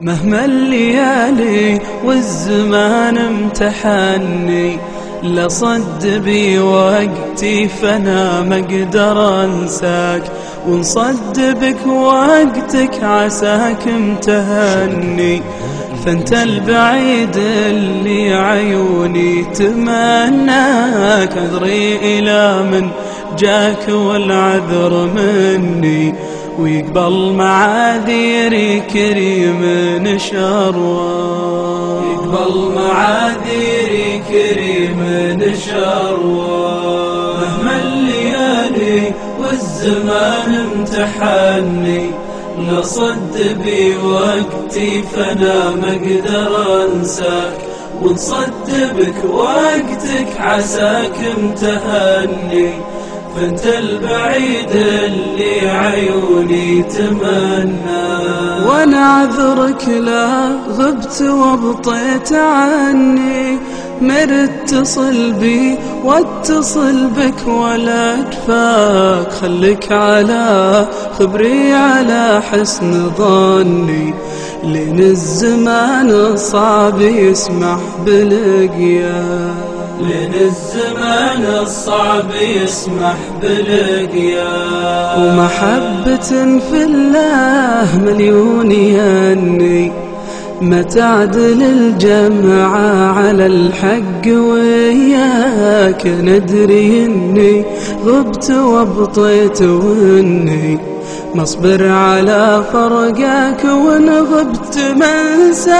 مهما الليالي والزمان امتحني لصد بي وقتي فانا ما أقدر انساك ونصد بك وقتك عساك امتهني. فانت البعيد اللي عيوني تمناك عذري إلى من جاك والعذر مني. ويقبل معاذيري كريم نشروه يقبل معاذيري كريم نشروه مهما الليالي والزمان امتحني لصد بي وقتي فأنا ما أقدر أنساك. ونصد بك وقتك عساك امتهني. فانت البعيد اللي عيوني تمنى. وأنا عذرك لا غبت وابطيت عني. مرت اتصل بي واتصل بك ولا كفاك خليك على خبري على حسن ظني. لين الزمان صعب يسمح بلقياك. لين الزمان الصعب يسمح بلقيا ومحبة في الله مليون يني ما تعدل الجمعة على الحق وياك ندري إني غبت وابطيت وإني مصبر على فرقك وإن غبت منساك